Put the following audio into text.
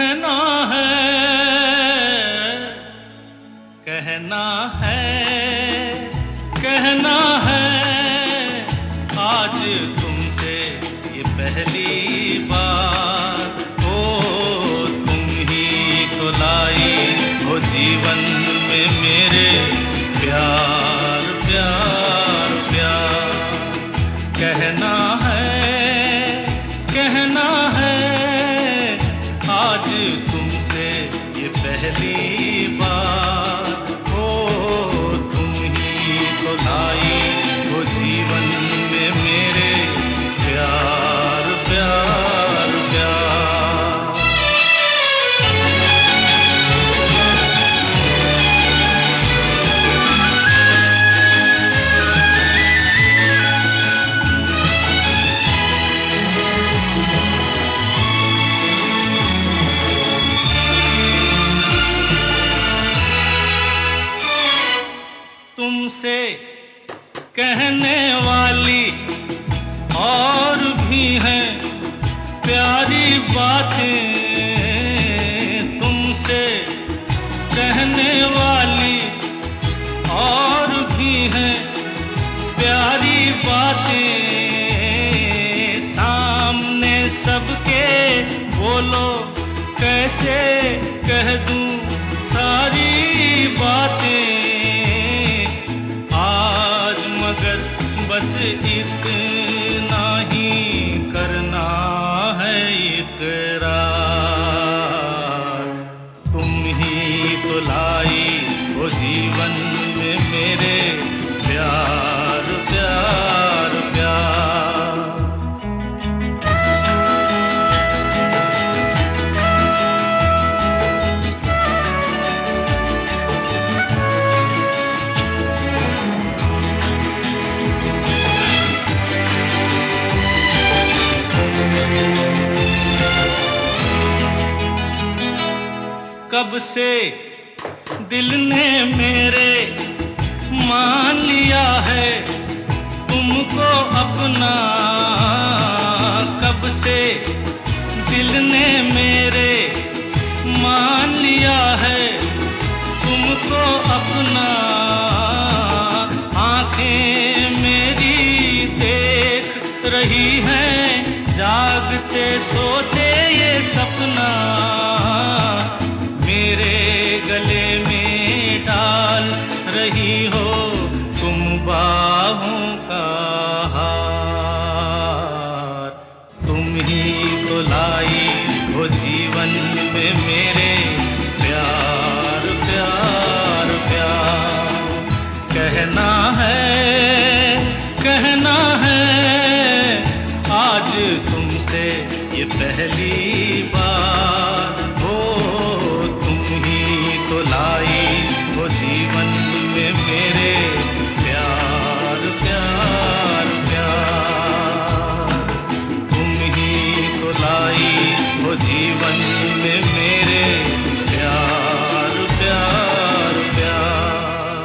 कहना है कहना है कहना है। आज तुमसे ये पहली बार, ओ, तुम ही तो लाई हो जीवन में मेरे प्यार। तुमसे कहने वाली और भी हैं प्यारी बातें तुमसे कहने वाली और भी हैं प्यारी बातें। सामने सबके बोलो, कैसे कह इतना ही कब से दिल ने मेरे मान लिया है? तुमको अपना कब से दिल ने मेरे मान लिया है? तुमको अपना आँखें मेरी देख रही हैं, जागते सोते ये सपना कहना है कहना है, आज तुमसे ये पहली बार। हो, तुम ही तो लाई वो जीवन में मेरे प्यार प्यार प्यार। तुम ही तो लाई वो जीवन